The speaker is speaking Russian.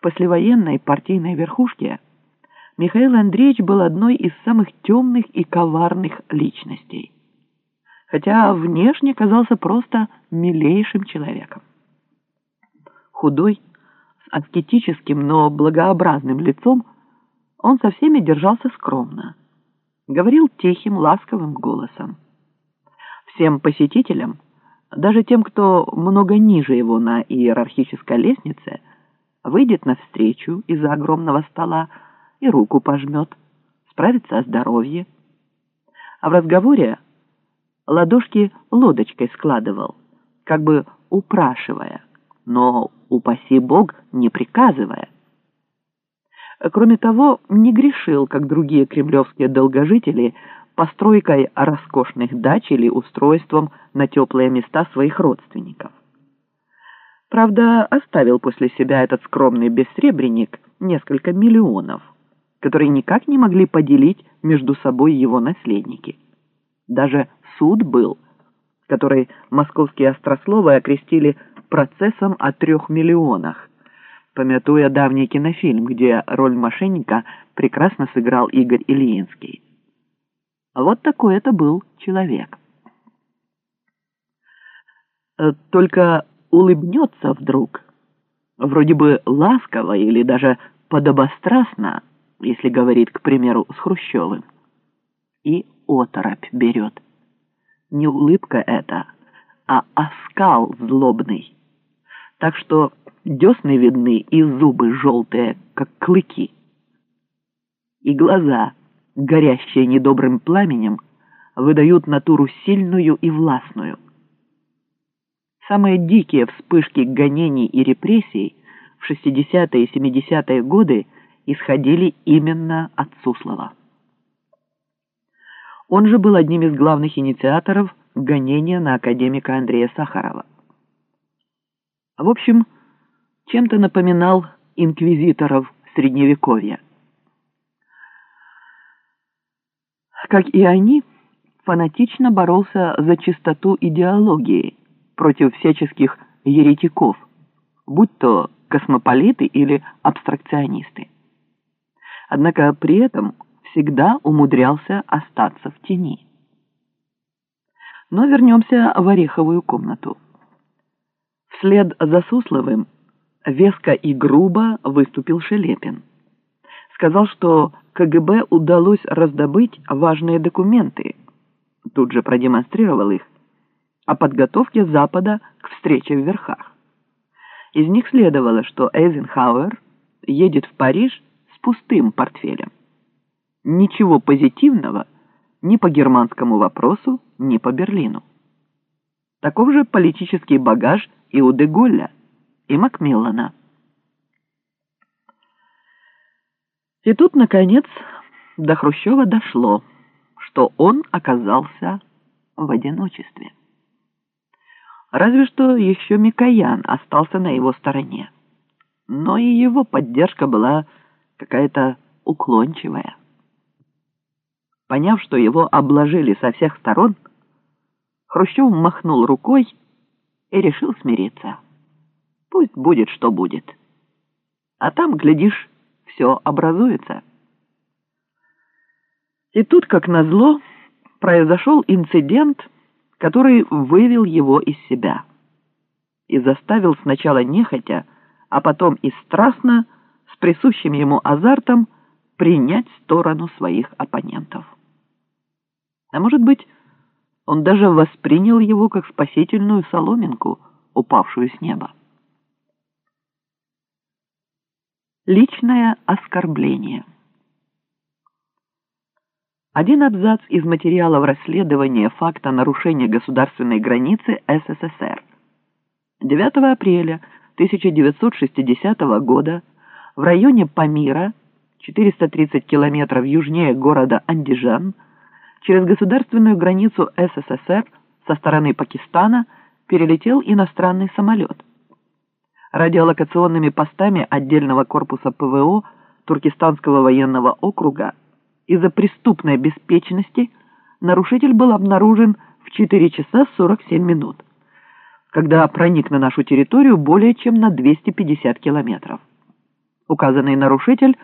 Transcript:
Послевоенной партийной верхушке Михаил Андреевич был одной из самых темных и коварных личностей, хотя внешне казался просто милейшим человеком. Худой, с аскетическим, но благообразным лицом, он со всеми держался скромно, говорил тихим, ласковым голосом. Всем посетителям, даже тем, кто много ниже его на иерархической лестнице, выйдет навстречу из-за огромного стола и руку пожмет, справится о здоровье. А в разговоре ладошки лодочкой складывал, как бы упрашивая, но, упаси Бог, не приказывая. Кроме того, не грешил, как другие кремлевские долгожители, постройкой роскошных дач или устройством на теплые места своих родственников. Правда, оставил после себя этот скромный бессребренник несколько миллионов, которые никак не могли поделить между собой его наследники. Даже суд был, который московские острословы окрестили процессом о трех миллионах, помятуя давний кинофильм, где роль мошенника прекрасно сыграл Игорь Ильинский. Вот такой это был человек. Э, только улыбнется вдруг, вроде бы ласково или даже подобострастно, если говорит, к примеру, с Хрущевым, и оторопь берет. Не улыбка это, а оскал злобный. Так что десны видны и зубы желтые, как клыки. И глаза, горящие недобрым пламенем, выдают натуру сильную и властную – Самые дикие вспышки гонений и репрессий в 60-е и 70-е годы исходили именно от Суслова. Он же был одним из главных инициаторов гонения на академика Андрея Сахарова. В общем, чем-то напоминал инквизиторов Средневековья. Как и они, фанатично боролся за чистоту идеологии против всяческих еретиков, будь то космополиты или абстракционисты. Однако при этом всегда умудрялся остаться в тени. Но вернемся в Ореховую комнату. Вслед за Сусловым веско и грубо выступил Шелепин. Сказал, что КГБ удалось раздобыть важные документы. Тут же продемонстрировал их о подготовке Запада к встрече в верхах. Из них следовало, что Эйзенхауэр едет в Париж с пустым портфелем. Ничего позитивного ни по германскому вопросу, ни по Берлину. Таков же политический багаж и у Деголля, и Макмиллана. И тут, наконец, до Хрущева дошло, что он оказался в одиночестве. Разве что еще Микоян остался на его стороне. Но и его поддержка была какая-то уклончивая. Поняв, что его обложили со всех сторон, Хрущев махнул рукой и решил смириться. Пусть будет, что будет. А там, глядишь, все образуется. И тут, как назло, произошел инцидент, который вывел его из себя и заставил сначала нехотя, а потом и страстно, с присущим ему азартом, принять сторону своих оппонентов. А может быть, он даже воспринял его как спасительную соломинку, упавшую с неба. Личное оскорбление – один абзац из материалов расследования факта нарушения государственной границы СССР. 9 апреля 1960 года в районе Памира, 430 километров южнее города Андижан, через государственную границу СССР со стороны Пакистана перелетел иностранный самолет. Радиолокационными постами отдельного корпуса ПВО Туркестанского военного округа из-за преступной беспечности нарушитель был обнаружен в 4 часа 47 минут, когда проник на нашу территорию более чем на 250 километров. Указанный нарушитель